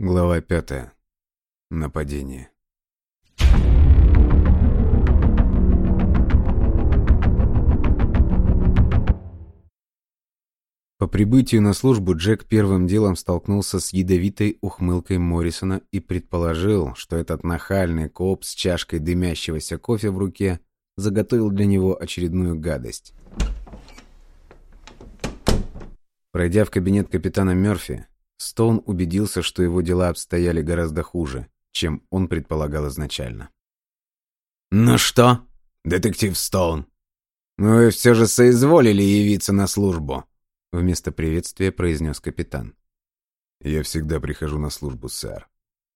Глава пятая. Нападение. По прибытию на службу Джек первым делом столкнулся с ядовитой ухмылкой Моррисона и предположил, что этот нахальный коп с чашкой дымящегося кофе в руке заготовил для него очередную гадость. Пройдя в кабинет капитана Мёрфи, Стоун убедился, что его дела обстояли гораздо хуже, чем он предполагал изначально. «Ну что, детектив Стоун, вы все же соизволили явиться на службу?» Вместо приветствия произнес капитан. «Я всегда прихожу на службу, сэр.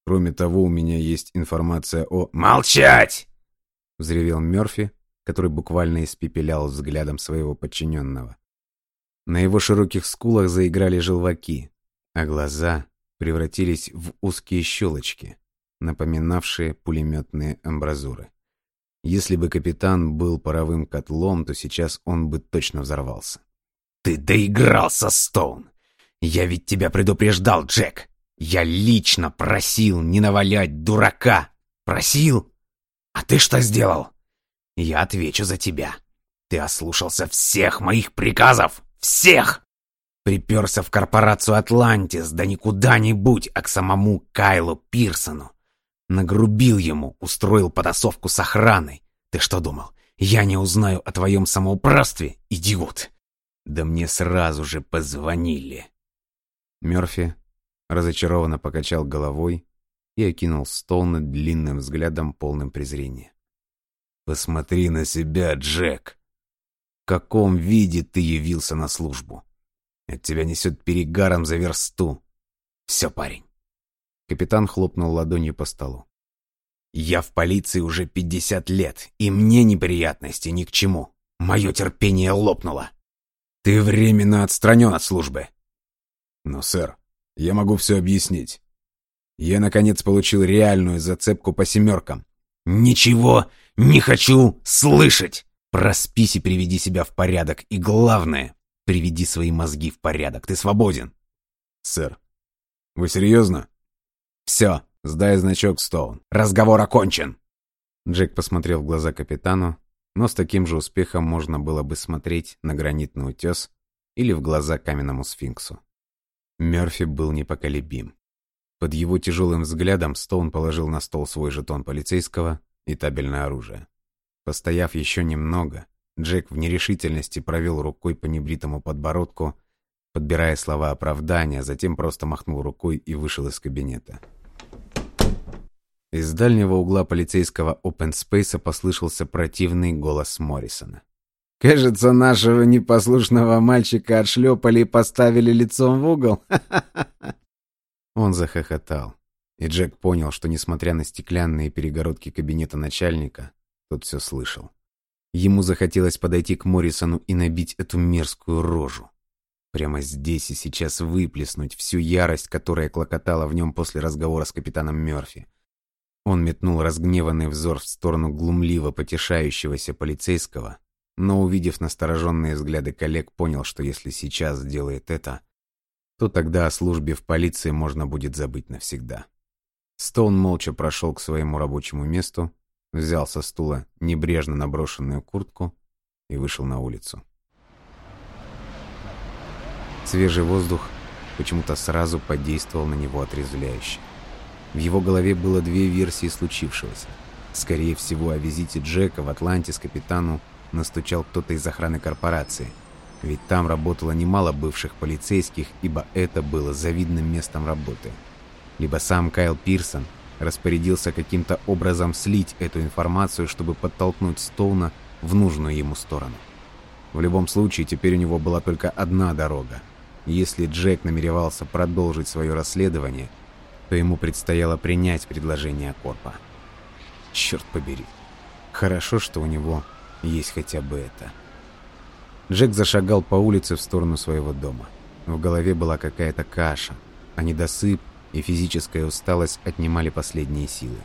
Кроме того, у меня есть информация о...» «Молчать!» — взревел Мёрфи, который буквально испепелял взглядом своего подчиненного. На его широких скулах заиграли желваки, а глаза превратились в узкие щелочки, напоминавшие пулеметные амбразуры. Если бы капитан был паровым котлом, то сейчас он бы точно взорвался. «Ты доигрался, Стоун! Я ведь тебя предупреждал, Джек! Я лично просил не навалять дурака! Просил! А ты что сделал? Я отвечу за тебя. Ты ослушался всех моих приказов! Всех! Приперся в корпорацию «Атлантис», да не куда-нибудь, а к самому Кайлу Пирсону. Нагрубил ему, устроил потасовку с охраной. Ты что думал, я не узнаю о твоем самоуправстве, идиот? Да мне сразу же позвонили. Мёрфи разочарованно покачал головой и окинул Стоуна длинным взглядом, полным презрения. «Посмотри на себя, Джек! В каком виде ты явился на службу? От тебя несет перегаром за версту. Все, парень!» Капитан хлопнул ладонью по столу. «Я в полиции уже пятьдесят лет, и мне неприятности ни к чему. Мое терпение лопнуло. Ты временно отстранен от службы. Но, сэр, я могу все объяснить. Я, наконец, получил реальную зацепку по семеркам. Ничего не хочу слышать! Проспись и приведи себя в порядок. И главное, приведи свои мозги в порядок. Ты свободен. Сэр, вы серьезно? Все, сдай значок, Стоун. Разговор окончен. Джек посмотрел в глаза капитану, но с таким же успехом можно было бы смотреть на гранитный утес или в глаза каменному сфинксу. Мёрфи был непоколебим. Под его тяжелым взглядом Стоун положил на стол свой жетон полицейского и табельное оружие. Постояв еще немного, Джек в нерешительности провел рукой по небритому подбородку, подбирая слова оправдания, затем просто махнул рукой и вышел из кабинета. Из дальнего угла полицейского опенспейса послышался противный голос Моррисона. «Кажется, нашего непослушного мальчика отшлепали и поставили лицом в угол. Он захохотал, и Джек понял, что, несмотря на стеклянные перегородки кабинета начальника, тот все слышал. Ему захотелось подойти к Моррисону и набить эту мерзкую рожу. Прямо здесь и сейчас выплеснуть всю ярость, которая клокотала в нем после разговора с капитаном Мёрфи. Он метнул разгневанный взор в сторону глумливо потешающегося полицейского, но, увидев настороженные взгляды коллег, понял, что если сейчас сделает это, то тогда о службе в полиции можно будет забыть навсегда. Стоун молча прошел к своему рабочему месту, взял со стула небрежно наброшенную куртку и вышел на улицу. Свежий воздух почему-то сразу подействовал на него отрезвляюще. В его голове было две версии случившегося. Скорее всего, о визите Джека в Атлантис капитану настучал кто-то из охраны корпорации. Ведь там работало немало бывших полицейских, ибо это было завидным местом работы. Либо сам Кайл Пирсон распорядился каким-то образом слить эту информацию, чтобы подтолкнуть Стоуна в нужную ему сторону. В любом случае, теперь у него была только одна дорога. Если Джек намеревался продолжить свое расследование – то ему предстояло принять предложение Корпа. Черт побери. Хорошо, что у него есть хотя бы это. Джек зашагал по улице в сторону своего дома. В голове была какая-то каша, а недосып и физическая усталость отнимали последние силы.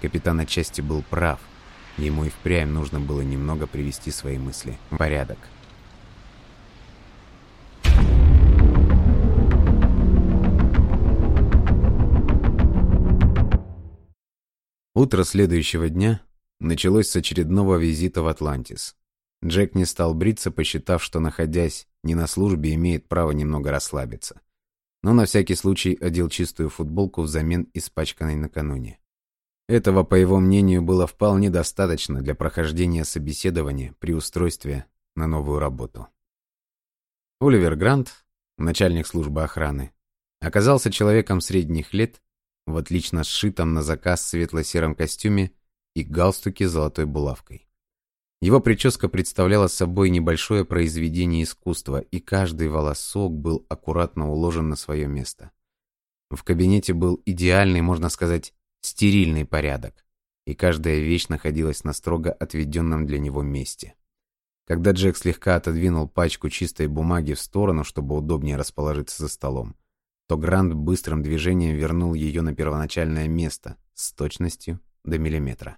Капитан отчасти был прав. Ему и впрямь нужно было немного привести свои мысли в порядок. Утро следующего дня началось с очередного визита в Атлантис. Джек не стал бриться, посчитав, что, находясь не на службе, имеет право немного расслабиться. Но на всякий случай одел чистую футболку взамен испачканной накануне. Этого, по его мнению, было вполне достаточно для прохождения собеседования при устройстве на новую работу. Оливер Грант, начальник службы охраны, оказался человеком средних лет в отлично сшитом на заказ светло-сером костюме и галстуке с золотой булавкой. Его прическа представляла собой небольшое произведение искусства, и каждый волосок был аккуратно уложен на свое место. В кабинете был идеальный, можно сказать, стерильный порядок, и каждая вещь находилась на строго отведенном для него месте. Когда Джек слегка отодвинул пачку чистой бумаги в сторону, чтобы удобнее расположиться за столом, то Грант быстрым движением вернул ее на первоначальное место с точностью до миллиметра.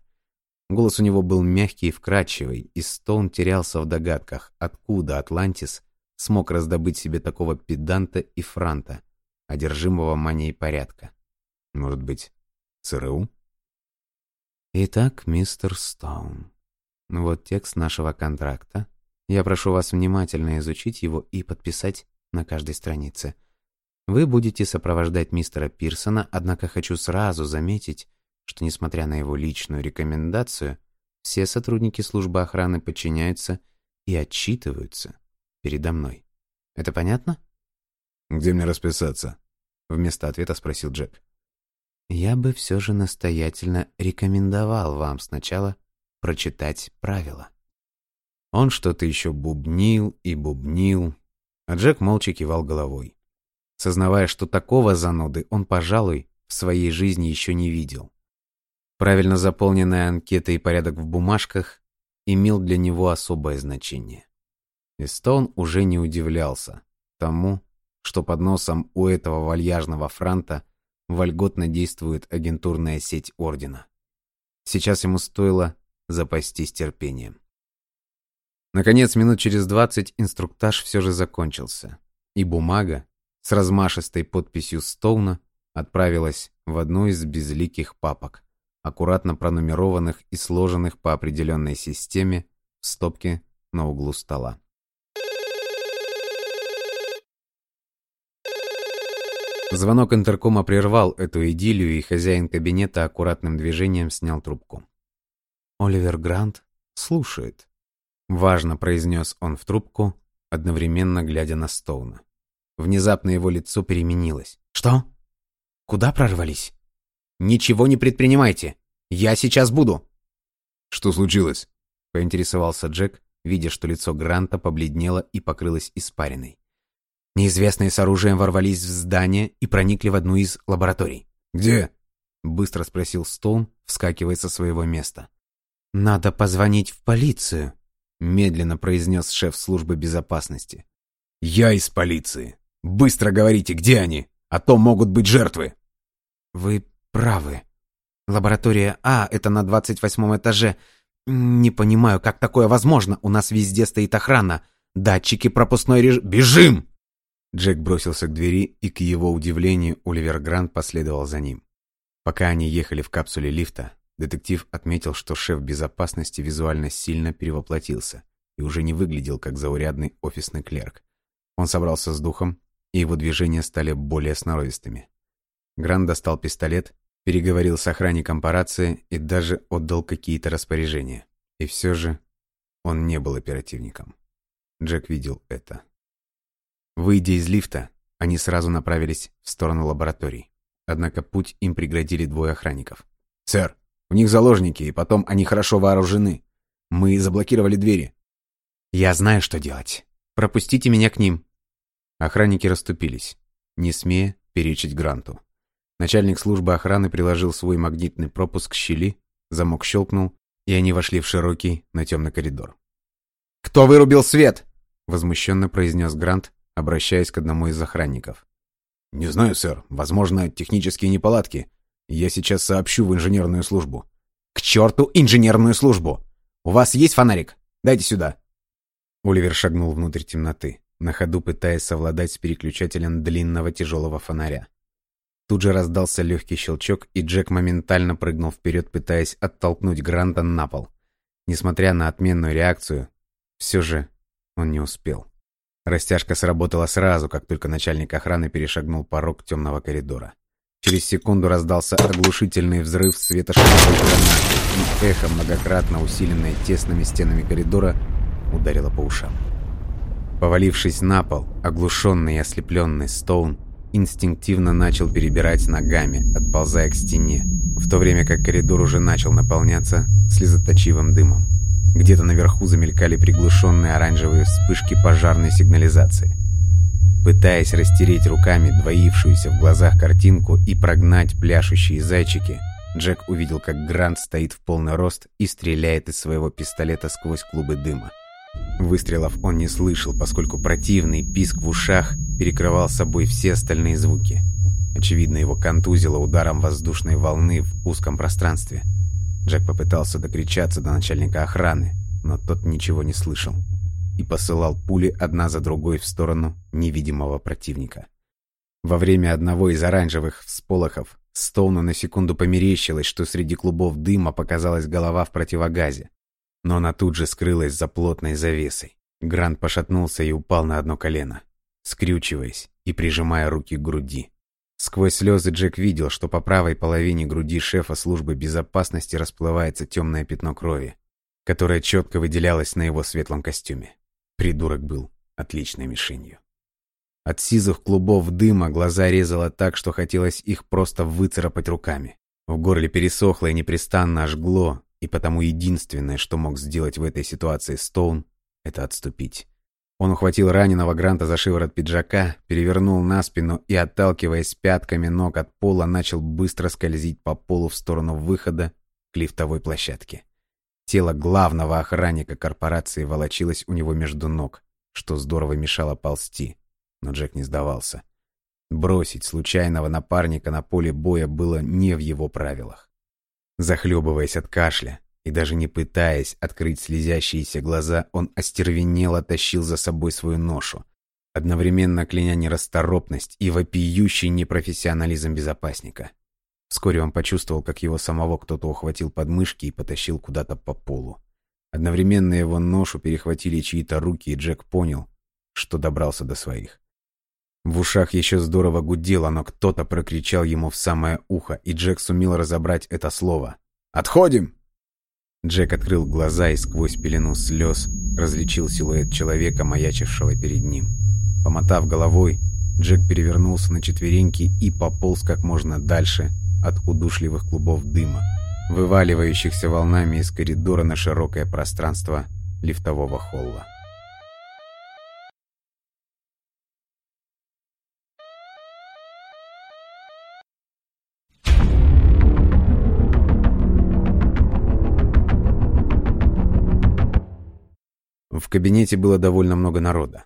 Голос у него был мягкий и вкрадчивый, и Стоун терялся в догадках, откуда Атлантис смог раздобыть себе такого педанта и франта, одержимого манией порядка. Может быть, ЦРУ? Итак, мистер Стоун, вот текст нашего контракта. Я прошу вас внимательно изучить его и подписать на каждой странице. Вы будете сопровождать мистера Пирсона, однако хочу сразу заметить, что, несмотря на его личную рекомендацию, все сотрудники службы охраны подчиняются и отчитываются передо мной. Это понятно? «Где мне расписаться?» — вместо ответа спросил Джек. «Я бы все же настоятельно рекомендовал вам сначала прочитать правила». Он что-то еще бубнил и бубнил, а Джек молча кивал головой сознавая, что такого зануды он, пожалуй, в своей жизни еще не видел. Правильно заполненная анкета и порядок в бумажках имел для него особое значение. Стоун уже не удивлялся тому, что под носом у этого вальяжного франта вольготно действует агентурная сеть Ордена. Сейчас ему стоило запастись терпением. Наконец, минут через двадцать инструктаж все же закончился, и бумага, с размашистой подписью Стоуна отправилась в одну из безликих папок, аккуратно пронумерованных и сложенных по определенной системе в стопке на углу стола. Звонок интеркома прервал эту идиллию, и хозяин кабинета аккуратным движением снял трубку. «Оливер Грант слушает», — важно произнес он в трубку, одновременно глядя на Стоуна. Внезапно его лицо переменилось. «Что? Куда прорвались?» «Ничего не предпринимайте! Я сейчас буду!» «Что случилось?» — поинтересовался Джек, видя, что лицо Гранта побледнело и покрылось испариной. Неизвестные с оружием ворвались в здание и проникли в одну из лабораторий. «Где?» — быстро спросил Стоун, вскакивая со своего места. «Надо позвонить в полицию», — медленно произнес шеф службы безопасности. «Я из полиции», Быстро говорите, где они, а то могут быть жертвы. Вы правы. Лаборатория А — это на двадцать восьмом этаже. Не понимаю, как такое возможно. У нас везде стоит охрана. Датчики, пропускной режим... Бежим! Джек бросился к двери, и, к его удивлению, Оливер Грант последовал за ним. Пока они ехали в капсуле лифта, детектив отметил, что шеф безопасности визуально сильно перевоплотился и уже не выглядел как заурядный офисный клерк. Он собрался с духом и его движения стали более сноровистыми. Гран достал пистолет, переговорил с охранником по рации и даже отдал какие-то распоряжения. И все же он не был оперативником. Джек видел это. Выйдя из лифта, они сразу направились в сторону лабораторий. Однако путь им преградили двое охранников. «Сэр, у них заложники, и потом они хорошо вооружены. Мы заблокировали двери». «Я знаю, что делать. Пропустите меня к ним», Охранники расступились, не смея перечить Гранту. Начальник службы охраны приложил свой магнитный пропуск к щели, замок щелкнул, и они вошли в широкий, но темный коридор. «Кто вырубил свет?» — возмущенно произнес Грант, обращаясь к одному из охранников. «Не знаю, сэр. Возможно, технические неполадки. Я сейчас сообщу в инженерную службу». «К черту инженерную службу! У вас есть фонарик? Дайте сюда!» Оливер шагнул внутрь темноты на ходу пытаясь совладать с переключателем длинного тяжелого фонаря. Тут же раздался легкий щелчок, и Джек моментально прыгнул вперед, пытаясь оттолкнуть Гранта на пол. Несмотря на отменную реакцию, все же он не успел. Растяжка сработала сразу, как только начальник охраны перешагнул порог темного коридора. Через секунду раздался оглушительный взрыв светошумовой гранаты, и эхо, многократно усиленное тесными стенами коридора, ударило по ушам. Повалившись на пол, оглушенный и ослепленный Стоун инстинктивно начал перебирать ногами, отползая к стене, в то время как коридор уже начал наполняться слезоточивым дымом. Где-то наверху замелькали приглушенные оранжевые вспышки пожарной сигнализации. Пытаясь растереть руками двоившуюся в глазах картинку и прогнать пляшущие зайчики, Джек увидел, как Грант стоит в полный рост и стреляет из своего пистолета сквозь клубы дыма. Выстрелов он не слышал, поскольку противный писк в ушах перекрывал собой все остальные звуки. Очевидно, его контузило ударом воздушной волны в узком пространстве. Джек попытался докричаться до начальника охраны, но тот ничего не слышал и посылал пули одна за другой в сторону невидимого противника. Во время одного из оранжевых всполохов Стоуну на секунду померещилось, что среди клубов дыма показалась голова в противогазе но она тут же скрылась за плотной завесой. Грант пошатнулся и упал на одно колено, скрючиваясь и прижимая руки к груди. Сквозь слезы Джек видел, что по правой половине груди шефа службы безопасности расплывается темное пятно крови, которое четко выделялось на его светлом костюме. Придурок был отличной мишенью. От сизых клубов дыма глаза резало так, что хотелось их просто выцарапать руками. В горле пересохло и непрестанно жгло, и потому единственное, что мог сделать в этой ситуации Стоун, это отступить. Он ухватил раненого Гранта за шиворот пиджака, перевернул на спину и, отталкиваясь пятками ног от пола, начал быстро скользить по полу в сторону выхода к лифтовой площадке. Тело главного охранника корпорации волочилось у него между ног, что здорово мешало ползти, но Джек не сдавался. Бросить случайного напарника на поле боя было не в его правилах. Захлебываясь от кашля и даже не пытаясь открыть слезящиеся глаза, он остервенело тащил за собой свою ношу, одновременно кляня нерасторопность и вопиющий непрофессионализм безопасника. Вскоре он почувствовал, как его самого кто-то ухватил подмышки и потащил куда-то по полу. Одновременно его ношу перехватили чьи-то руки, и Джек понял, что добрался до своих. В ушах еще здорово гудело, но кто-то прокричал ему в самое ухо, и Джек сумел разобрать это слово. «Отходим!» Джек открыл глаза и сквозь пелену слез различил силуэт человека, маячившего перед ним. Помотав головой, Джек перевернулся на четвереньки и пополз как можно дальше от удушливых клубов дыма, вываливающихся волнами из коридора на широкое пространство лифтового холла. В кабинете было довольно много народа.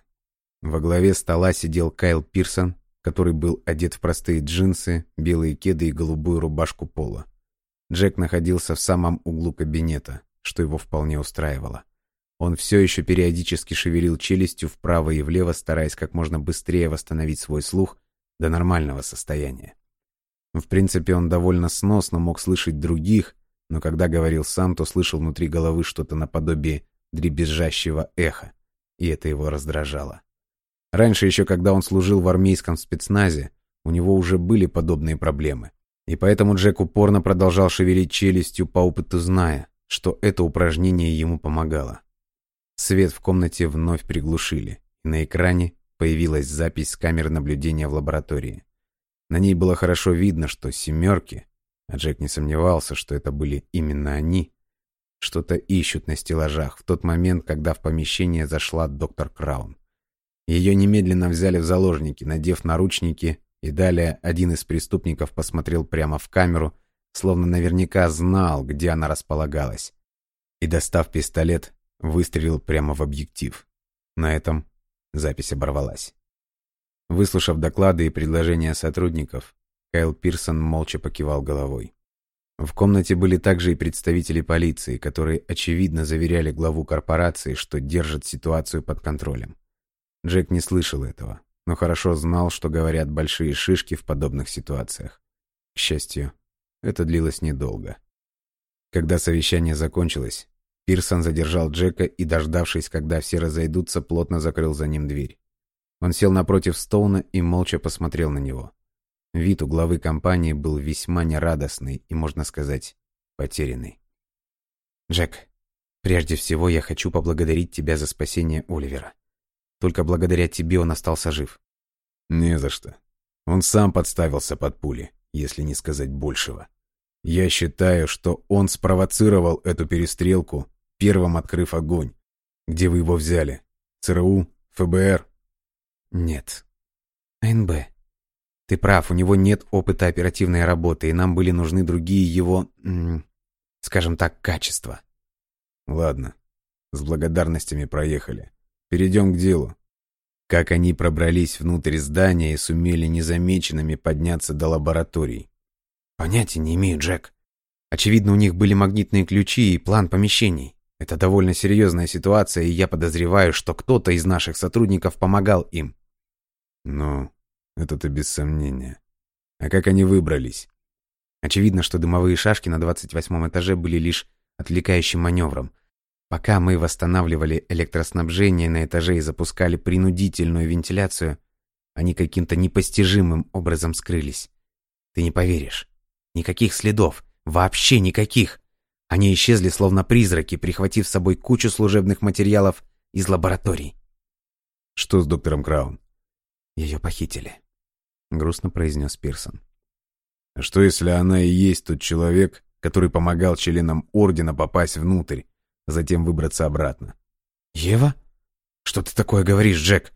Во главе стола сидел Кайл Пирсон, который был одет в простые джинсы, белые кеды и голубую рубашку пола. Джек находился в самом углу кабинета, что его вполне устраивало. Он все еще периодически шевелил челюстью вправо и влево, стараясь как можно быстрее восстановить свой слух до нормального состояния. В принципе, он довольно сносно мог слышать других, но когда говорил сам, то слышал внутри головы что-то наподобие дребезжащего эха, и это его раздражало. Раньше еще, когда он служил в армейском спецназе, у него уже были подобные проблемы. И поэтому Джек упорно продолжал шевелить челюстью по опыту, зная, что это упражнение ему помогало. Свет в комнате вновь приглушили, и на экране появилась запись с камеры наблюдения в лаборатории. На ней было хорошо видно, что «семерки», а Джек не сомневался, что это были именно они, что-то ищут на стеллажах в тот момент, когда в помещение зашла доктор Краун. Ее немедленно взяли в заложники, надев наручники, и далее один из преступников посмотрел прямо в камеру, словно наверняка знал, где она располагалась. И, достав пистолет, выстрелил прямо в объектив. На этом запись оборвалась. Выслушав доклады и предложения сотрудников, Кайл Пирсон молча покивал головой. В комнате были также и представители полиции, которые очевидно заверяли главу корпорации, что держат ситуацию под контролем. Джек не слышал этого, но хорошо знал, что говорят большие шишки в подобных ситуациях. К счастью, это длилось недолго. Когда совещание закончилось, Пирсон задержал Джека и, дождавшись, когда все разойдутся, плотно закрыл за ним дверь. Он сел напротив Стоуна и молча посмотрел на него. Вид у главы компании был весьма нерадостный и, можно сказать, потерянный. «Джек, прежде всего я хочу поблагодарить тебя за спасение Оливера. Только благодаря тебе он остался жив». «Не за что. Он сам подставился под пули, если не сказать большего. Я считаю, что он спровоцировал эту перестрелку, первым открыв огонь. Где вы его взяли? ЦРУ? ФБР?» «Нет. АНБ. Ты прав, у него нет опыта оперативной работы, и нам были нужны другие его, скажем так, качества». «Ладно. С благодарностями проехали. Перейдем к делу. Как они пробрались внутрь здания и сумели незамеченными подняться до лабораторий?» «Понятия не имею, Джек. Очевидно, у них были магнитные ключи и план помещений. Это довольно серьезная ситуация, и я подозреваю, что кто-то из наших сотрудников помогал им. Ну, это-то без сомнения. А как они выбрались? Очевидно, что дымовые шашки на 28 этаже были лишь отвлекающим маневром. Пока мы восстанавливали электроснабжение на этаже и запускали принудительную вентиляцию, они каким-то непостижимым образом скрылись. Ты не поверишь. Никаких следов. Вообще никаких. Они исчезли словно призраки, прихватив с собой кучу служебных материалов из лабораторий. Что с доктором Краун? Ее похитили», — грустно произнес Пирсон. «А что, если она и есть тот человек, который помогал членам Ордена попасть внутрь, затем выбраться обратно?» «Ева? Что ты такое говоришь, Джек?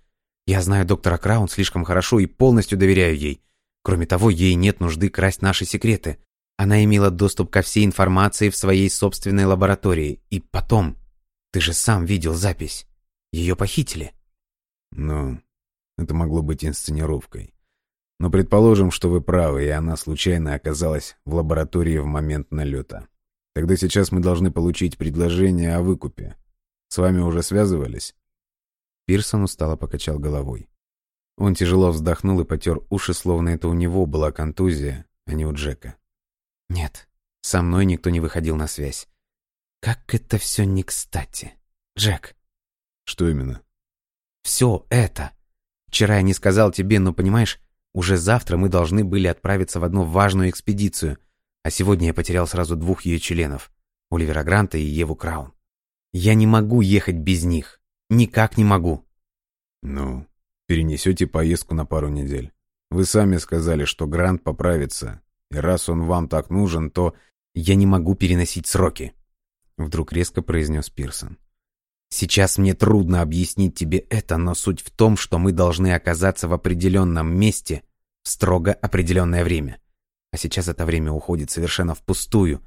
Я знаю доктора Краун слишком хорошо и полностью доверяю ей. Кроме того, ей нет нужды красть наши секреты. Она имела доступ ко всей информации в своей собственной лаборатории. И потом, ты же сам видел запись. Ее похитили». «Ну, это могло быть инсценировкой. Но предположим, что вы правы, и она случайно оказалась в лаборатории в момент налета. Тогда сейчас мы должны получить предложение о выкупе. С вами уже связывались?» Пирсон устало покачал головой. Он тяжело вздохнул и потер уши, словно это у него была контузия, а не у Джека. «Нет, со мной никто не выходил на связь. Как это все не кстати. Джек!» «Что именно?» «Все это!» Вчера я не сказал тебе, но понимаешь, уже завтра мы должны были отправиться в одну важную экспедицию, а сегодня я потерял сразу двух ее членов, Оливера Гранта и Еву Краун. Я не могу ехать без них. Никак не могу. Ну, перенесете поездку на пару недель. Вы сами сказали, что Грант поправится, и раз он вам так нужен, то... Я не могу переносить сроки, вдруг резко произнес Пирсон. Сейчас мне трудно объяснить тебе это, но суть в том, что мы должны оказаться в определенном месте в строго определенное время. А сейчас это время уходит совершенно впустую,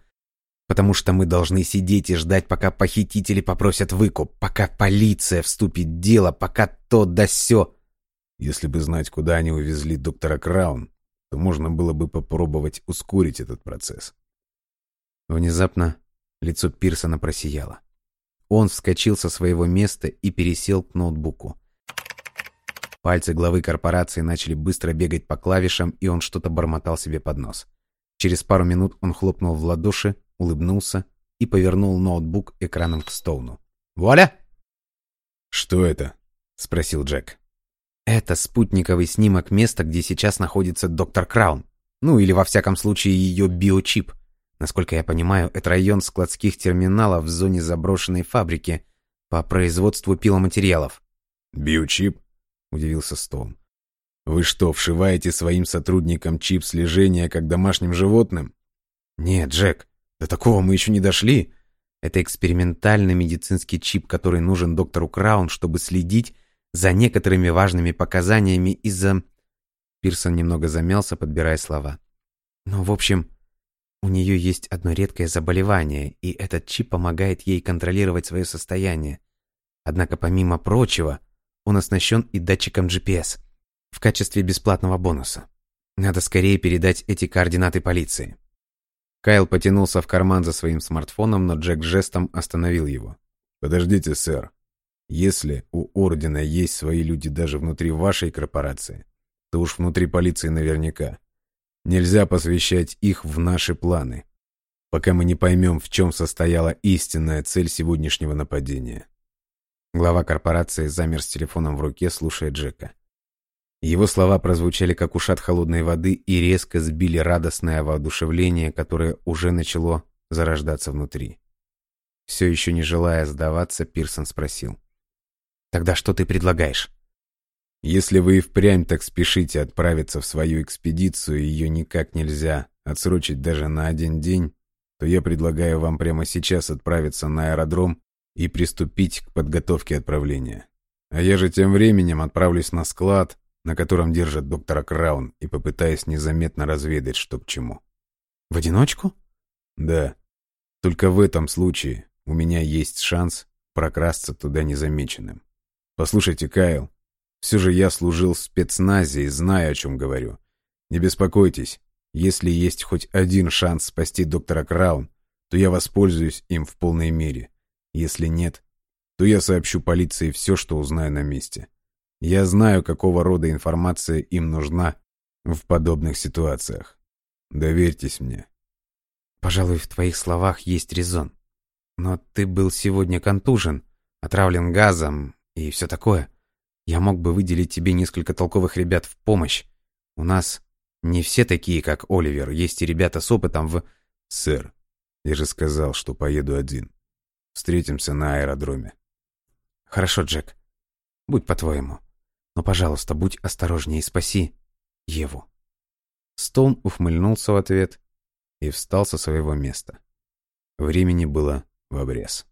потому что мы должны сидеть и ждать, пока похитители попросят выкуп, пока полиция вступит в дело, пока то да сё. Если бы знать, куда они увезли доктора Краун, то можно было бы попробовать ускорить этот процесс. Внезапно лицо Пирсона просияло. Он вскочил со своего места и пересел к ноутбуку. Пальцы главы корпорации начали быстро бегать по клавишам, и он что-то бормотал себе под нос. Через пару минут он хлопнул в ладоши, улыбнулся и повернул ноутбук экраном к Стоуну. «Вуаля!» «Что это?» — спросил Джек. «Это спутниковый снимок места, где сейчас находится доктор Краун. Ну, или во всяком случае ее биочип. Насколько я понимаю, это район складских терминалов в зоне заброшенной фабрики по производству пиломатериалов. «Биочип?» – удивился Стоун. «Вы что, вшиваете своим сотрудникам чип слежения как домашним животным?» «Нет, Джек, до такого мы еще не дошли. Это экспериментальный медицинский чип, который нужен доктору Краун, чтобы следить за некоторыми важными показаниями из-за...» Пирсон немного замялся, подбирая слова. «Ну, в общем, у нее есть одно редкое заболевание, и этот чип помогает ей контролировать свое состояние. Однако, помимо прочего, он оснащен и датчиком GPS в качестве бесплатного бонуса. Надо скорее передать эти координаты полиции. Кайл потянулся в карман за своим смартфоном, но Джек жестом остановил его. «Подождите, сэр. Если у Ордена есть свои люди даже внутри вашей корпорации, то уж внутри полиции наверняка. Нельзя посвящать их в наши планы, пока мы не поймем, в чем состояла истинная цель сегодняшнего нападения. Глава корпорации замер с телефоном в руке, слушая Джека. Его слова прозвучали как ушат холодной воды и резко сбили радостное воодушевление, которое уже начало зарождаться внутри. Все еще не желая сдаваться, Пирсон спросил. «Тогда что ты предлагаешь?» «Если вы и впрямь так спешите отправиться в свою экспедицию, и ее никак нельзя отсрочить даже на один день, то я предлагаю вам прямо сейчас отправиться на аэродром и приступить к подготовке отправления. А я же тем временем отправлюсь на склад, на котором держат доктора Краун, и попытаюсь незаметно разведать, что к чему. В одиночку? Да. Только в этом случае у меня есть шанс прокрасться туда незамеченным. Послушайте, Кайл, все же я служил в спецназе и знаю, о чем говорю. Не беспокойтесь, если есть хоть один шанс спасти доктора Краун, то я воспользуюсь им в полной мере. Если нет, то я сообщу полиции все, что узнаю на месте. Я знаю, какого рода информация им нужна в подобных ситуациях. Доверьтесь мне. Пожалуй, в твоих словах есть резон. Но ты был сегодня контужен, отравлен газом и все такое. Я мог бы выделить тебе несколько толковых ребят в помощь. У нас не все такие, как Оливер. Есть и ребята с опытом в... Сэр, я же сказал, что поеду один. Встретимся на аэродроме. Хорошо, Джек. Будь по-твоему. Но, пожалуйста, будь осторожнее и спаси Еву. Стоун ухмыльнулся в ответ и встал со своего места. Времени было в обрез.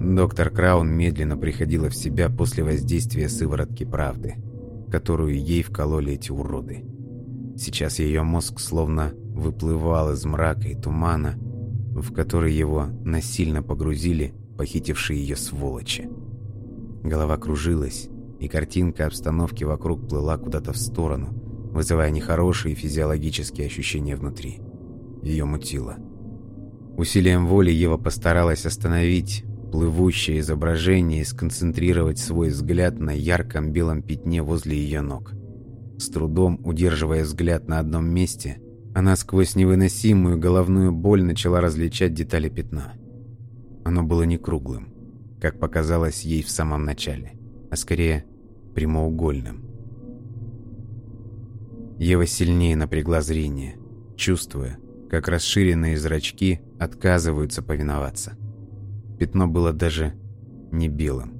Доктор Краун медленно приходила в себя после воздействия сыворотки правды, которую ей вкололи эти уроды. Сейчас ее мозг словно выплывал из мрака и тумана, в который его насильно погрузили похитившие ее сволочи. Голова кружилась, и картинка обстановки вокруг плыла куда-то в сторону, вызывая нехорошие физиологические ощущения внутри. Ее мутило. Усилием воли Ева постаралась остановить плывущее изображение и сконцентрировать свой взгляд на ярком белом пятне возле ее ног. С трудом удерживая взгляд на одном месте, она сквозь невыносимую головную боль начала различать детали пятна. Оно было не круглым, как показалось ей в самом начале, а скорее прямоугольным. Ева сильнее напрягла зрение, чувствуя, как расширенные зрачки отказываются повиноваться. Пятно было даже не белым.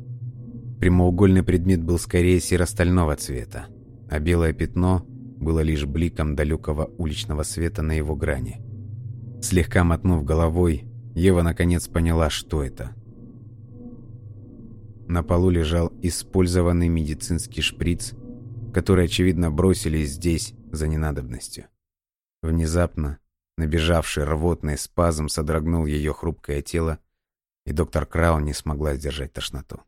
Прямоугольный предмет был скорее серо-стального цвета, а белое пятно было лишь бликом далекого уличного света на его грани. Слегка мотнув головой, Ева наконец поняла, что это. На полу лежал использованный медицинский шприц, который, очевидно, бросили здесь за ненадобностью. Внезапно набежавший рвотный спазм содрогнул ее хрупкое тело, и доктор Краун не смогла сдержать тошноту.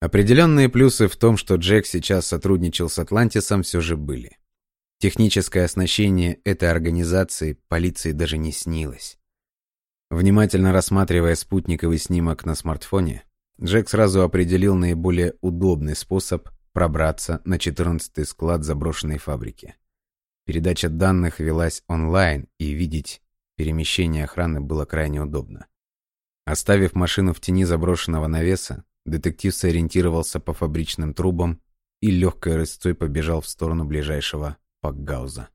Определенные плюсы в том, что Джек сейчас сотрудничал с Атлантисом, все же были. Техническое оснащение этой организации полиции даже не снилось. Внимательно рассматривая спутниковый снимок на смартфоне, Джек сразу определил наиболее удобный способ пробраться на 14-й склад заброшенной фабрики. Передача данных велась онлайн, и видеть перемещение охраны было крайне удобно. Оставив машину в тени заброшенного навеса, детектив сориентировался по фабричным трубам и легкой рысцой побежал в сторону ближайшего пакгауза.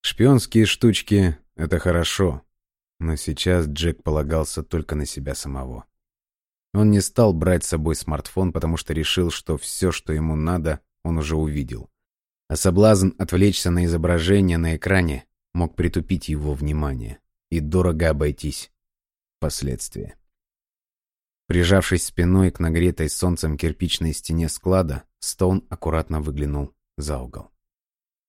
Шпионские штучки — это хорошо, но сейчас Джек полагался только на себя самого. Он не стал брать с собой смартфон, потому что решил, что все, что ему надо, он уже увидел. А соблазн отвлечься на изображение на экране мог притупить его внимание и дорого обойтись впоследствии. Прижавшись спиной к нагретой солнцем кирпичной стене склада, Стоун аккуратно выглянул за угол.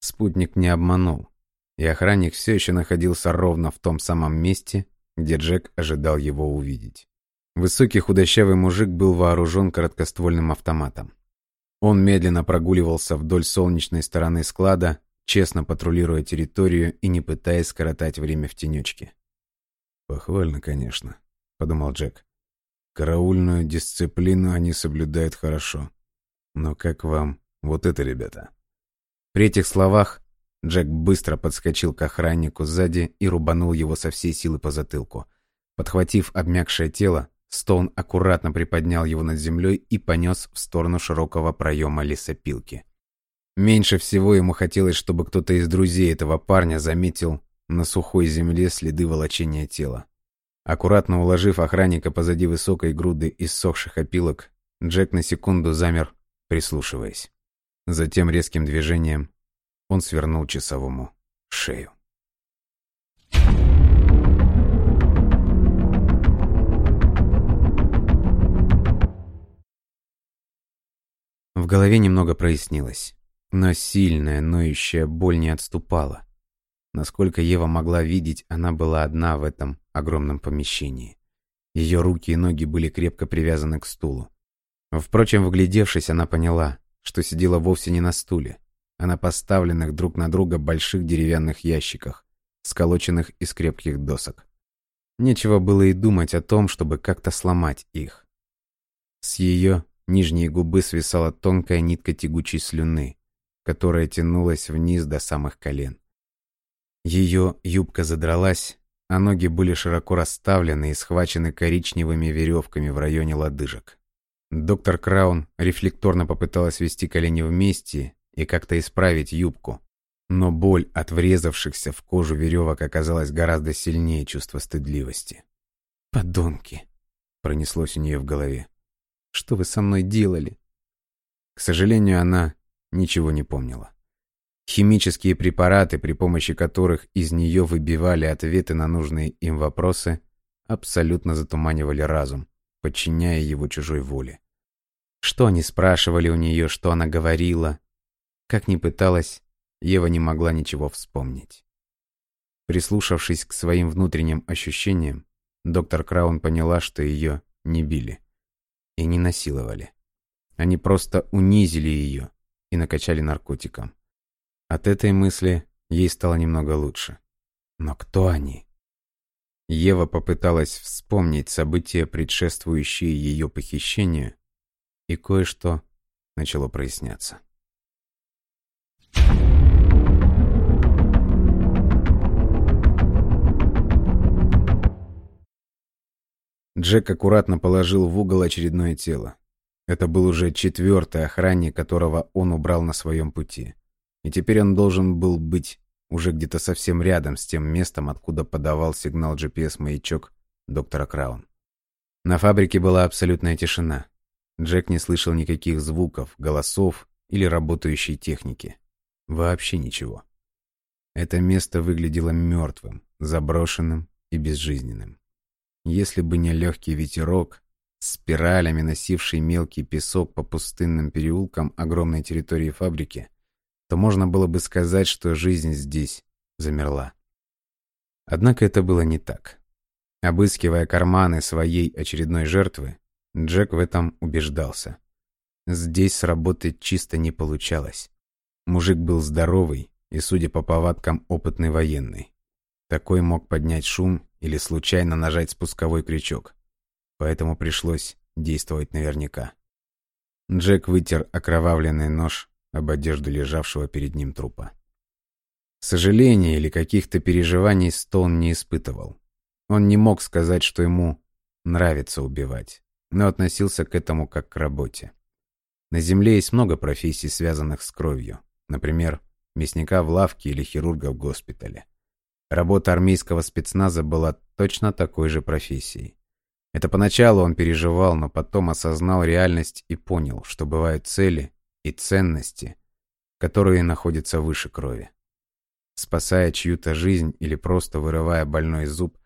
Спутник не обманул. и охранник все еще находился ровно в том самом месте, где Джек ожидал его увидеть. Высокий худощавый мужик был вооружен короткоствольным автоматом. Он медленно прогуливался вдоль солнечной стороны склада, честно патрулируя территорию и не пытаясь скоротать время в тенечке. «Похвально, конечно», — подумал Джек. «Караульную дисциплину они соблюдают хорошо. Но как вам вот это, ребята?» При этих словах Джек быстро подскочил к охраннику сзади и рубанул его со всей силы по затылку. Подхватив обмякшее тело, Стоун аккуратно приподнял его над землей и понес в сторону широкого проема лесопилки. Меньше всего ему хотелось, чтобы кто-то из друзей этого парня заметил на сухой земле следы волочения тела. Аккуратно уложив охранника позади высокой груды иссохших опилок, Джек на секунду замер, прислушиваясь. Затем резким движением он свернул часовому шею. В голове немного прояснилось, но сильная, ноющая боль не отступала. Насколько Ева могла видеть, она была одна в этом огромном помещении. Ее руки и ноги были крепко привязаны к стулу. Впрочем, вглядевшись, она поняла, что сидела вовсе не на стуле, а на поставленных друг на друга больших деревянных ящиках, сколоченных из крепких досок. Нечего было и думать о том, чтобы как-то сломать их. С ее нижней губы свисала тонкая нитка тягучей слюны, которая тянулась вниз до самых колен. Ее юбка задралась, а ноги были широко расставлены и схвачены коричневыми веревками в районе лодыжек. Доктор Краун рефлекторно попыталась вести колени вместе и как-то исправить юбку, но боль от врезавшихся в кожу веревок оказалась гораздо сильнее чувства стыдливости. «Подонки!» — пронеслось у нее в голове. «Что вы со мной делали?» К сожалению, она ничего не помнила. Химические препараты, при помощи которых из нее выбивали ответы на нужные им вопросы, абсолютно затуманивали разум, подчиняя его чужой воле. Что они спрашивали у нее, что она говорила? Как ни пыталась, Ева не могла ничего вспомнить. Прислушавшись к своим внутренним ощущениям, доктор Краун поняла, что ее не били и не насиловали. Они просто унизили ее и накачали наркотиком. От этой мысли ей стало немного лучше. Но кто они? Ева попыталась вспомнить события, предшествующие ее похищению, и кое-что начало проясняться. Джек аккуратно положил в угол очередное тело. Это был уже четвертый охранник, которого он убрал на своем пути. И теперь он должен был быть уже где-то совсем рядом с тем местом, откуда подавал сигнал GPS-маячок доктора Краун. На фабрике была абсолютная тишина. Джек не слышал никаких звуков, голосов или работающей техники. Вообще ничего. Это место выглядело мертвым, заброшенным и безжизненным. Если бы не легкий ветерок, спиралями носивший мелкий песок по пустынным переулкам огромной территории фабрики, то можно было бы сказать, что жизнь здесь замерла. Однако это было не так. Обыскивая карманы своей очередной жертвы, Джек в этом убеждался. Здесь сработать чисто не получалось. Мужик был здоровый и, судя по повадкам, опытный военный. Такой мог поднять шум или случайно нажать спусковой крючок. Поэтому пришлось действовать наверняка. Джек вытер окровавленный нож об одежду лежавшего перед ним трупа. Сожаления или каких-то переживаний Стоун не испытывал. Он не мог сказать, что ему нравится убивать, но относился к этому как к работе. На Земле есть много профессий, связанных с кровью. Например, мясника в лавке или хирурга в госпитале. Работа армейского спецназа была точно такой же профессией. Это поначалу он переживал, но потом осознал реальность и понял, что бывают цели, и ценности, которые находятся выше крови. Спасая чью-то жизнь или просто вырывая больной зуб,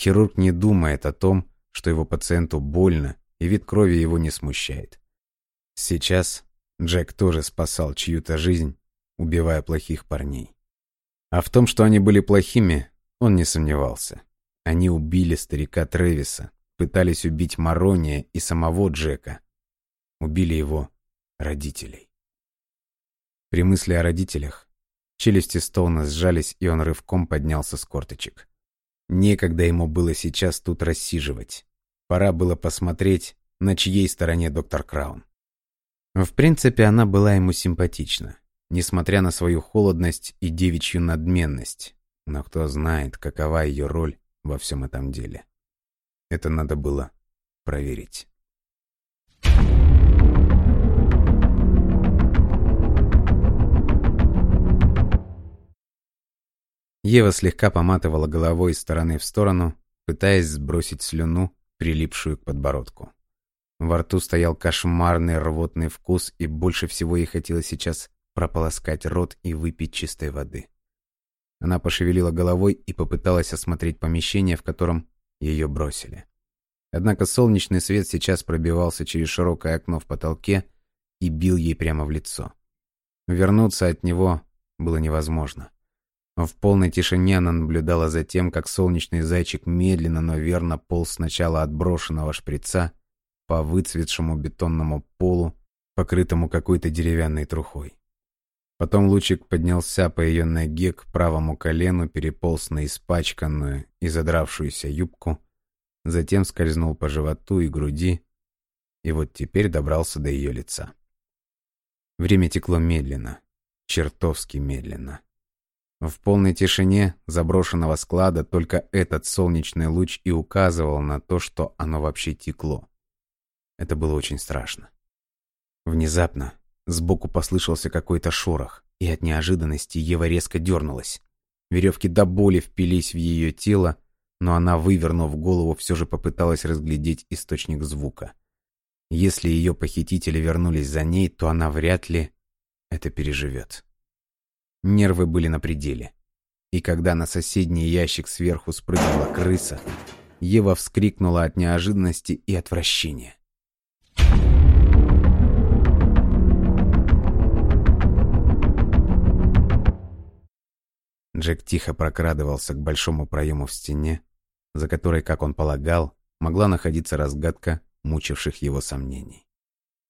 хирург не думает о том, что его пациенту больно, и вид крови его не смущает. Сейчас Джек тоже спасал чью-то жизнь, убивая плохих парней. А в том, что они были плохими, он не сомневался. Они убили старика Тревиса, пытались убить Марония и самого Джека. Убили его родителей. При мысли о родителях челюсти Стоуна сжались, и он рывком поднялся с корточек. Некогда ему было сейчас тут рассиживать. Пора было посмотреть, на чьей стороне доктор Краун. В принципе, она была ему симпатична, несмотря на свою холодность и девичью надменность. Но кто знает, какова ее роль во всем этом деле. Это надо было проверить. Ева слегка поматывала головой из стороны в сторону, пытаясь сбросить слюну, прилипшую к подбородку. Во рту стоял кошмарный рвотный вкус, и больше всего ей хотелось сейчас прополоскать рот и выпить чистой воды. Она пошевелила головой и попыталась осмотреть помещение, в котором ее бросили. Однако солнечный свет сейчас пробивался через широкое окно в потолке и бил ей прямо в лицо. Вернуться от него было невозможно. В полной тишине она наблюдала за тем, как солнечный зайчик медленно, но верно полз сначала от брошенного шприца по выцветшему бетонному полу, покрытому какой-то деревянной трухой. Потом лучик поднялся по ее ноге к правому колену, переполз на испачканную и задравшуюся юбку, затем скользнул по животу и груди, и вот теперь добрался до ее лица. Время текло медленно, чертовски медленно. В полной тишине заброшенного склада только этот солнечный луч и указывал на то, что оно вообще текло. Это было очень страшно. Внезапно сбоку послышался какой-то шорох, и от неожиданности Ева резко дернулась. Веревки до боли впились в ее тело, но она, вывернув голову, все же попыталась разглядеть источник звука. Если ее похитители вернулись за ней, то она вряд ли это переживет. Нервы были на пределе. И когда на соседний ящик сверху спрыгнула крыса, Ева вскрикнула от неожиданности и отвращения. Джек тихо прокрадывался к большому проему в стене, за которой, как он полагал, могла находиться разгадка мучивших его сомнений.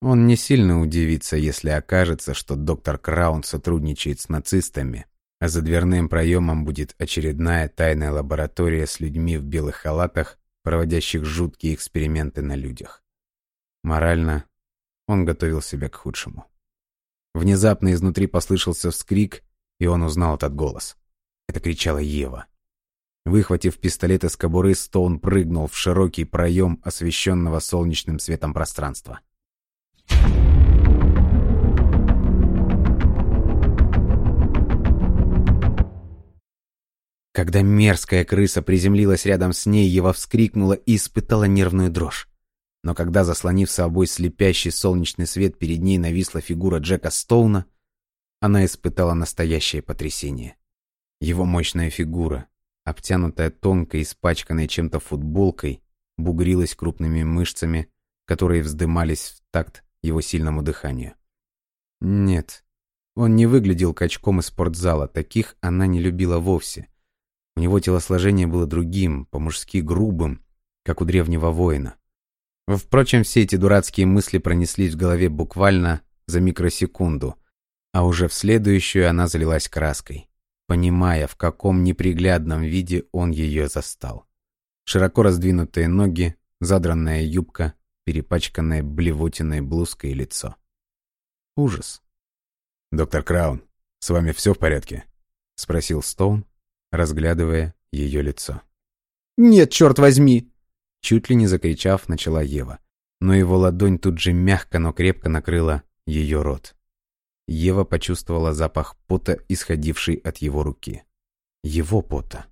Он не сильно удивится, если окажется, что доктор Краун сотрудничает с нацистами, а за дверным проемом будет очередная тайная лаборатория с людьми в белых халатах, проводящих жуткие эксперименты на людях. Морально он готовил себя к худшему. Внезапно изнутри послышался вскрик, и он узнал этот голос. Это кричала Ева. Выхватив пистолет из кобуры, Стоун прыгнул в широкий проем освещенного солнечным светом пространства. Когда мерзкая крыса приземлилась рядом с ней, Ева вскрикнула и испытала нервную дрожь. Но когда, заслонив собой слепящий солнечный свет, перед ней нависла фигура Джека Стоуна, она испытала настоящее потрясение. Его мощная фигура, обтянутая тонкой, испачканной чем-то футболкой, бугрилась крупными мышцами, которые вздымались в такт его сильному дыханию. Нет, он не выглядел качком из спортзала, таких она не любила вовсе. У него телосложение было другим, по-мужски грубым, как у древнего воина. Впрочем, все эти дурацкие мысли пронеслись в голове буквально за микросекунду, а уже в следующую она залилась краской понимая, в каком неприглядном виде он ее застал. Широко раздвинутые ноги, задранная юбка, перепачканная блевотиной блузкой лицо. Ужас. «Доктор Краун, с вами все в порядке?» — спросил Стоун, разглядывая ее лицо. «Нет, черт возьми!» Чуть ли не закричав, начала Ева. Но его ладонь тут же мягко, но крепко накрыла ее рот. Ева почувствовала запах пота, исходивший от его руки. Его пота.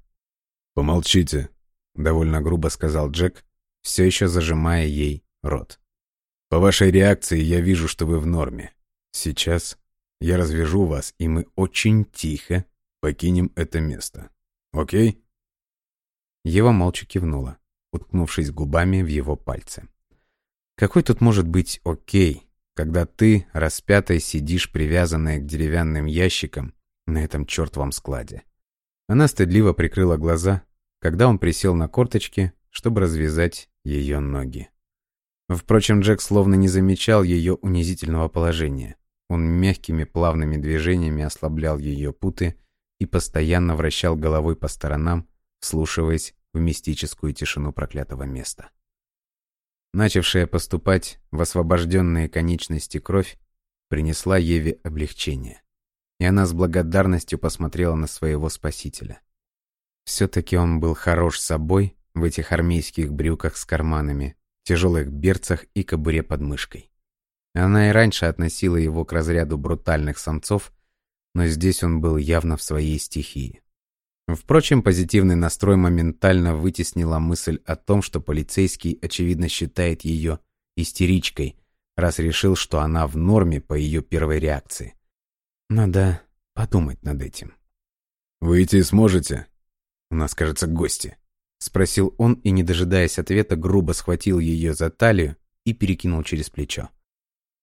«Помолчите», — довольно грубо сказал Джек, все еще зажимая ей рот. «По вашей реакции я вижу, что вы в норме. Сейчас я развяжу вас, и мы очень тихо покинем это место. Окей?» Ева молча кивнула, уткнувшись губами в его пальцы. «Какой тут может быть окей?» Когда ты, распятый, сидишь привязанная к деревянным ящикам на этом чертовом складе. Она стыдливо прикрыла глаза, когда он присел на корточки, чтобы развязать ее ноги. Впрочем, Джек словно не замечал ее унизительного положения. Он мягкими плавными движениями ослаблял ее путы и постоянно вращал головой по сторонам, вслушиваясь в мистическую тишину проклятого места. Начавшая поступать в освобожденные конечности кровь принесла Еве облегчение, и она с благодарностью посмотрела на своего спасителя. Все-таки он был хорош собой в этих армейских брюках с карманами, тяжелых берцах и кобуре под мышкой. Она и раньше относила его к разряду брутальных самцов, но здесь он был явно в своей стихии. Впрочем, позитивный настрой моментально вытеснила мысль о том, что полицейский, очевидно, считает ее истеричкой, раз решил, что она в норме по ее первой реакции. Надо подумать над этим. «Выйти сможете? У нас, кажется, гости», — спросил он и, не дожидаясь ответа, грубо схватил ее за талию и перекинул через плечо.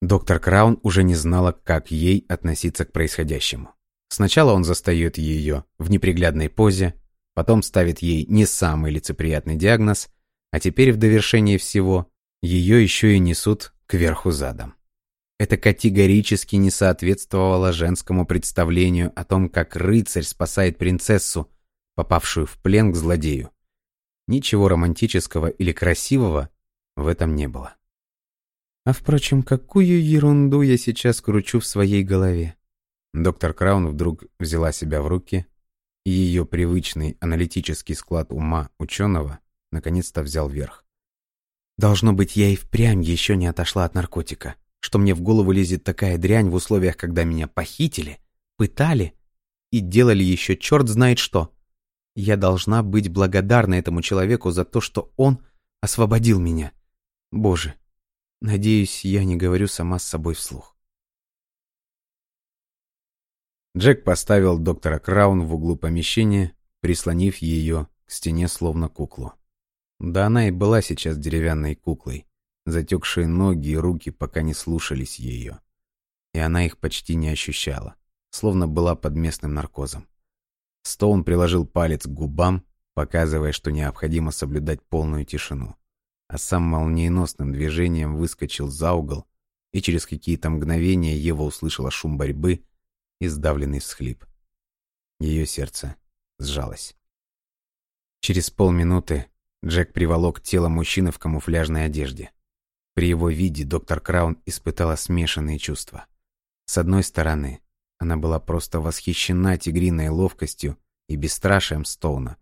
Доктор Краун уже не знала, как ей относиться к происходящему. Сначала он застает ее в неприглядной позе, потом ставит ей не самый лицеприятный диагноз, а теперь в довершении всего ее еще и несут кверху задом. Это категорически не соответствовало женскому представлению о том, как рыцарь спасает принцессу, попавшую в плен к злодею. Ничего романтического или красивого в этом не было. А впрочем, какую ерунду я сейчас кручу в своей голове. Доктор Краун вдруг взяла себя в руки, и ее привычный аналитический склад ума ученого наконец-то взял верх. Должно быть, я и впрямь еще не отошла от наркотика, что мне в голову лезет такая дрянь в условиях, когда меня похитили, пытали и делали еще черт знает что. Я должна быть благодарна этому человеку за то, что он освободил меня. Боже, надеюсь, я не говорю сама с собой вслух. Джек поставил доктора Краун в углу помещения, прислонив ее к стене словно куклу. Да она и была сейчас деревянной куклой. Затекшие ноги и руки пока не слушались ее. И она их почти не ощущала, словно была под местным наркозом. Стоун приложил палец к губам, показывая, что необходимо соблюдать полную тишину. А сам молниеносным движением выскочил за угол, и через какие-то мгновения Ева услышала шум борьбы и сдавленный всхлип. Ее сердце сжалось. Через полминуты Джек приволок тело мужчины в камуфляжной одежде. При его виде доктор Краун испытала смешанные чувства. С одной стороны, она была просто восхищена тигриной ловкостью и бесстрашием Стоуна.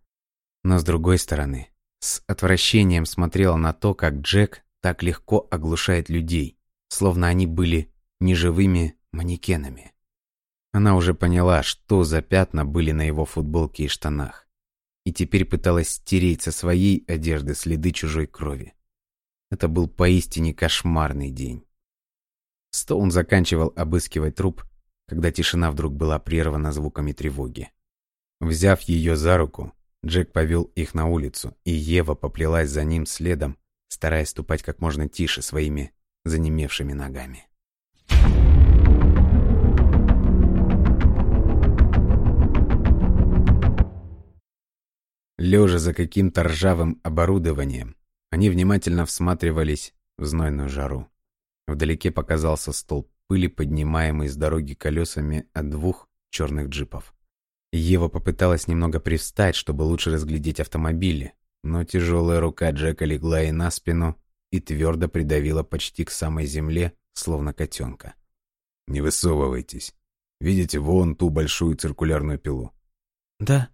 Но с другой стороны, с отвращением смотрела на то, как Джек так легко оглушает людей, словно они были неживыми манекенами. Она уже поняла, что за пятна были на его футболке и штанах, и теперь пыталась стереть со своей одежды следы чужой крови. Это был поистине кошмарный день. Стоун заканчивал обыскивать труп, когда тишина вдруг была прервана звуками тревоги. Взяв ее за руку, Джек повел их на улицу, и Ева поплелась за ним следом, стараясь ступать как можно тише своими занемевшими ногами. Лежа за каким-то ржавым оборудованием, они внимательно всматривались в знойную жару. Вдалеке показался столб пыли, поднимаемый с дороги колесами от двух черных джипов. Ева попыталась немного привстать, чтобы лучше разглядеть автомобили, но тяжелая рука Джека легла ей на спину и твердо придавила почти к самой земле, словно котенка. «Не высовывайтесь. Видите вон ту большую циркулярную пилу?» «Да»,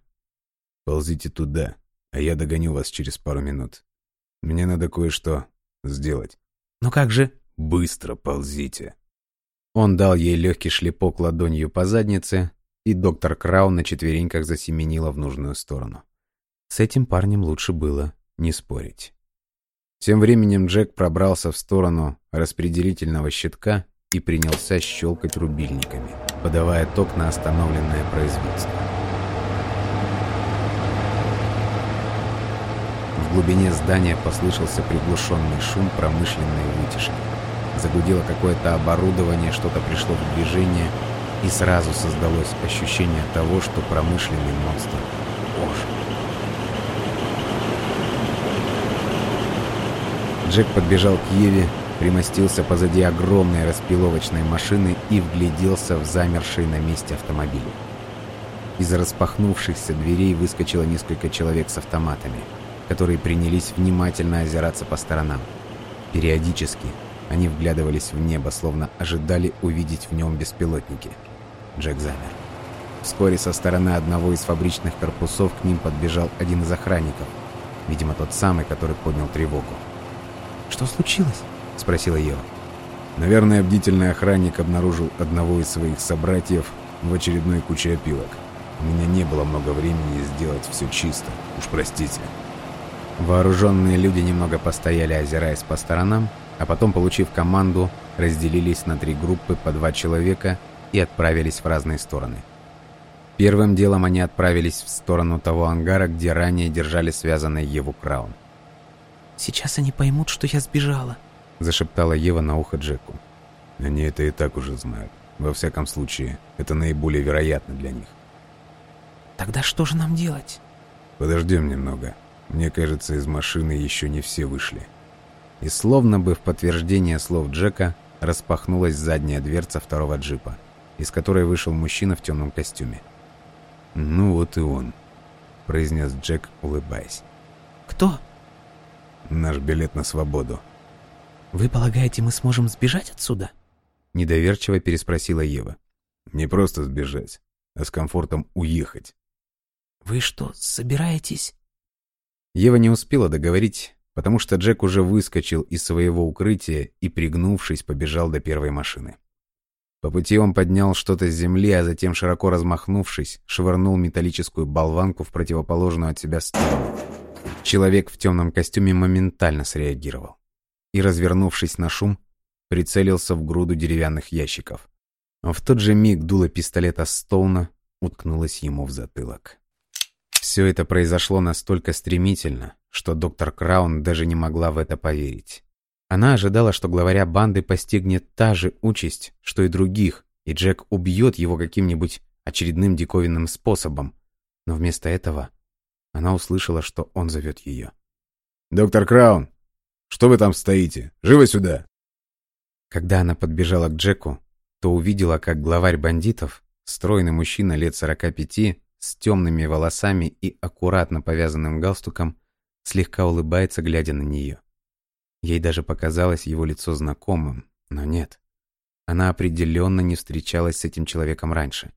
Ползите туда, а я догоню вас через пару минут. Мне надо кое-что сделать. Но как же? Быстро ползите. Он дал ей легкий шлепок ладонью по заднице, и доктор Краун на четвереньках засеменила в нужную сторону. С этим парнем лучше было не спорить. Тем временем Джек пробрался в сторону распределительного щитка и принялся щелкать рубильниками, подавая ток на остановленное производство. В глубине здания послышался приглушенный шум промышленной вытяжки. Загудело какое-то оборудование, что-то пришло в движение, и сразу создалось ощущение того, что промышленный монстр ожил. Джек подбежал к Еве, примостился позади огромной распиловочной машины и вгляделся в замерший на месте автомобиль. Из распахнувшихся дверей выскочило несколько человек с автоматами, которые принялись внимательно озираться по сторонам. Периодически они вглядывались в небо, словно ожидали увидеть в нем беспилотники. Джек замер. Вскоре со стороны одного из фабричных корпусов к ним подбежал один из охранников, видимо, тот самый, который поднял тревогу. «Что случилось?» — спросила Ева. Наверное, бдительный охранник обнаружил одного из своих собратьев в очередной куче опилок. У меня не было много времени сделать все чисто. Уж простите. Вооруженные люди немного постояли, озираясь по сторонам, а потом, получив команду, разделились на три группы по два человека и отправились в разные стороны. Первым делом они отправились в сторону того ангара, где ранее держали связанной Еву Краун. «Сейчас они поймут, что я сбежала», — зашептала Ева на ухо Джеку. «Они это и так уже знают. Во всяком случае, это наиболее вероятно для них. Тогда что же нам делать? Подождем немного. Мне кажется, из машины еще не все вышли. И словно бы в подтверждение слов Джека распахнулась задняя дверца второго джипа, из которой вышел мужчина в темном костюме. «Ну вот и он», — произнес Джек, улыбаясь. «Кто?» «Наш билет на свободу». «Вы полагаете, мы сможем сбежать отсюда?» Недоверчиво переспросила Ева. «Не просто сбежать, а с комфортом уехать. «Вы что, собираетесь?» Ева не успела договорить, потому что Джек уже выскочил из своего укрытия и, пригнувшись, побежал до первой машины. По пути он поднял что-то с земли, а затем, широко размахнувшись, швырнул металлическую болванку в противоположную от себя сторону. Человек в темном костюме моментально среагировал и, развернувшись на шум, прицелился в груду деревянных ящиков. В тот же миг дуло пистолета Стоуна уткнулось ему в затылок. Все это произошло настолько стремительно, что доктор Краун даже не могла в это поверить. Она ожидала, что главаря банды постигнет та же участь, что и других, и Джек убьет его каким-нибудь очередным диковинным способом. Но вместо этого она услышала, что он зовет ее. «Доктор Краун, что вы там стоите? Живо сюда!» Когда она подбежала к Джеку, то увидела, как главарь бандитов, стройный мужчина лет сорока пяти, с темными волосами и аккуратно повязанным галстуком, слегка улыбается, глядя на нее. Ей даже показалось его лицо знакомым, но нет. Она определенно не встречалась с этим человеком раньше.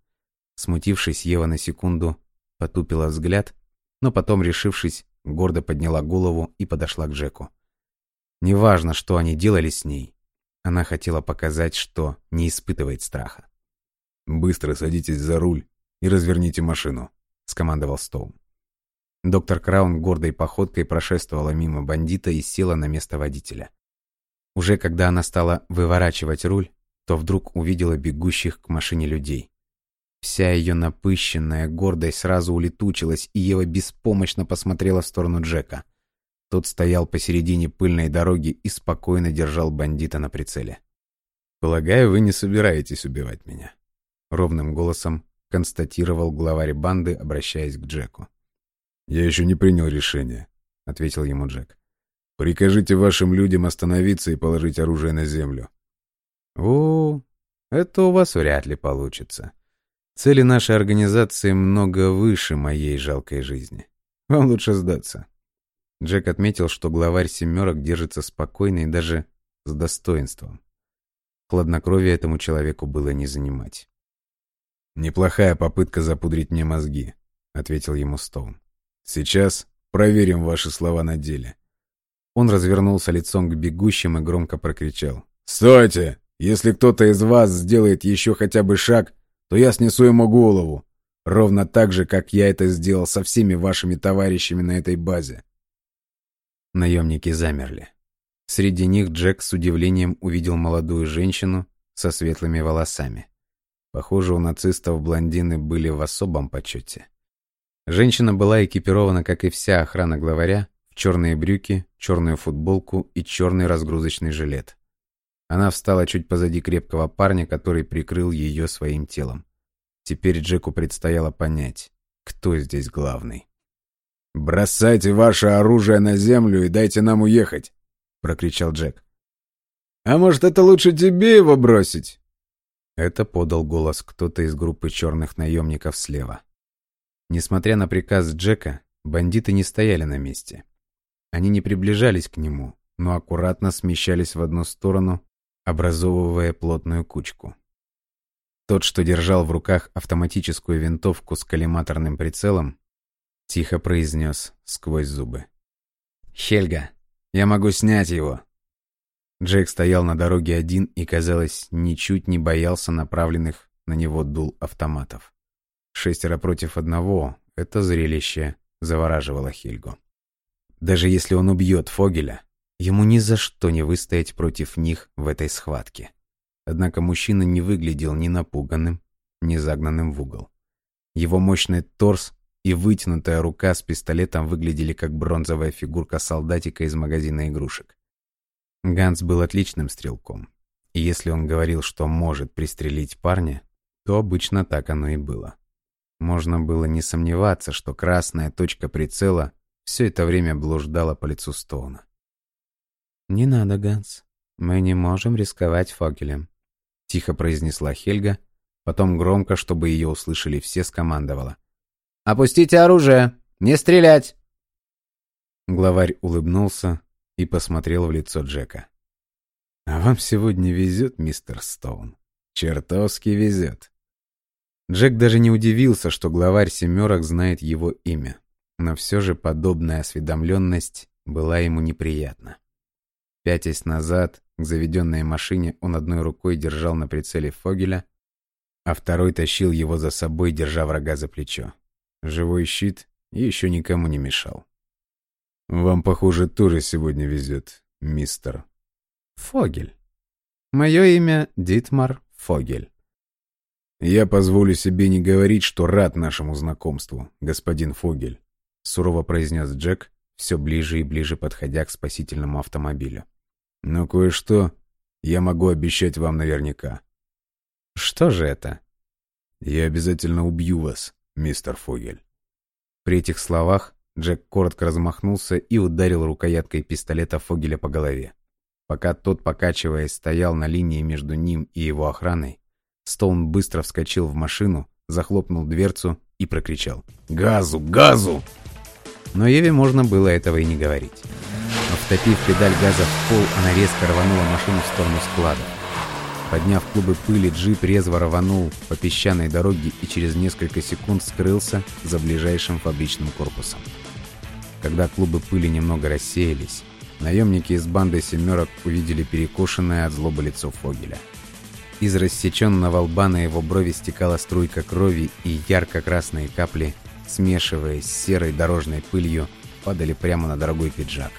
Смутившись, Ева на секунду потупила взгляд, но потом, решившись, гордо подняла голову и подошла к Джеку. Неважно, что они делали с ней, она хотела показать, что не испытывает страха. «Быстро садитесь за руль и разверните машину», — скомандовал Стоун. Доктор Краун гордой походкой прошествовала мимо бандита и села на место водителя. Уже когда она стала выворачивать руль, то вдруг увидела бегущих к машине людей. Вся ее напыщенная гордость сразу улетучилась, и Ева беспомощно посмотрела в сторону Джека. Тот стоял посередине пыльной дороги и спокойно держал бандита на прицеле. «Полагаю, вы не собираетесь убивать меня?» Ровным голосом констатировал главарь банды, обращаясь к Джеку. «Я еще не принял решение», — ответил ему Джек. «Прикажите вашим людям остановиться и положить оружие на землю». «О, это у вас вряд ли получится. Цели нашей организации много выше моей жалкой жизни. Вам лучше сдаться». Джек отметил, что главарь «семерок» держится спокойно и даже с достоинством. Хладнокровие этому человеку было не занимать. «Неплохая попытка запудрить мне мозги», — ответил ему Стоун. «Сейчас проверим ваши слова на деле». Он развернулся лицом к бегущим и громко прокричал. «Стойте! Если кто-то из вас сделает еще хотя бы шаг, то я снесу ему голову. Ровно так же, как я это сделал со всеми вашими товарищами на этой базе». Наемники замерли. Среди них Джек с удивлением увидел молодую женщину со светлыми волосами. Похоже, у нацистов блондины были в особом почете. Женщина была экипирована, как и вся охрана главаря, в черные брюки, черную футболку и черный разгрузочный жилет. Она встала чуть позади крепкого парня, который прикрыл ее своим телом. Теперь Джеку предстояло понять, кто здесь главный. «Бросайте ваше оружие на землю и дайте нам уехать!» — прокричал Джек. «А может, это лучше тебе его бросить?» Это подал голос кто-то из группы черных наемников слева. Несмотря на приказ Джека, бандиты не стояли на месте. Они не приближались к нему, но аккуратно смещались в одну сторону, образовывая плотную кучку. Тот, что держал в руках автоматическую винтовку с коллиматорным прицелом, тихо произнес сквозь зубы. «Хельга, я могу снять его!» Джек стоял на дороге один и, казалось, ничуть не боялся направленных на него дул автоматов. Шестеро против одного — это зрелище завораживало Хельгу. Даже если он убьет Фогеля, Ему ни за что не выстоять против них в этой схватке. Однако мужчина не выглядел ни напуганным, ни загнанным в угол. Его мощный торс и вытянутая рука с пистолетом выглядели как бронзовая фигурка солдатика из магазина игрушек. Ганс был отличным стрелком, и если он говорил, что может пристрелить парня, то обычно так оно и было. Можно было не сомневаться, что красная точка прицела все это время блуждала по лицу Стоуна. «Не надо, Ганс. Мы не можем рисковать Фогелем», — тихо произнесла Хельга, потом громко, чтобы ее услышали все, скомандовала. «Опустите оружие! Не стрелять!» Главарь улыбнулся и посмотрел в лицо Джека. «А вам сегодня везет, мистер Стоун. Чертовски везет». Джек даже не удивился, что главарь «семерок» знает его имя, но все же подобная осведомленность была ему неприятна. Пятясь назад, к заведенной машине, он одной рукой держал на прицеле Фогеля, а второй тащил его за собой, держа врага за плечо. Живой щит еще никому не мешал. «Вам, похоже, тоже сегодня везет, мистер». «Фогель. Мое имя Дитмар Фогель». «Я позволю себе не говорить, что рад нашему знакомству, господин Фогель», сурово произнес Джек, все ближе и ближе подходя к спасительному автомобилю. Но кое-что я могу обещать вам наверняка. Что же это? Я обязательно убью вас, мистер Фогель. При этих словах Джек коротко размахнулся и ударил рукояткой пистолета Фогеля по голове. Пока тот, покачиваясь, стоял на линии между ним и его охраной, Стоун быстро вскочил в машину, захлопнул дверцу и прокричал «Газу! Газу!» Но Еве можно было этого и не говорить. Но втопив педаль газа в пол, она резко рванула машину в сторону склада. Подняв клубы пыли, джип резво рванул по песчаной дороге и через несколько секунд скрылся за ближайшим фабричным корпусом. Когда клубы пыли немного рассеялись, наемники из банды «семерок» увидели перекошенное от злобы лицо Фогеля. Из рассеченного лба на его брови стекала струйка крови, и ярко-красные капли смешиваясь с серой дорожной пылью, падали прямо на дорогой пиджак.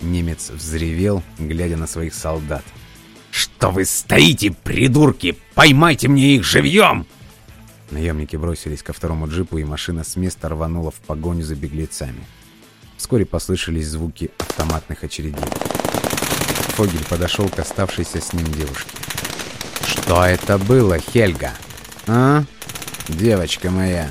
Немец взревел, глядя на своих солдат. «Что вы стоите, придурки? Поймайте мне их живьем!» Наемники бросились ко второму джипу, и машина с места рванула в погоню за беглецами. Вскоре послышались звуки автоматных очередей. Фогель подошел к оставшейся с ним девушке. «Что это было, Хельга?» «А? Девочка моя!»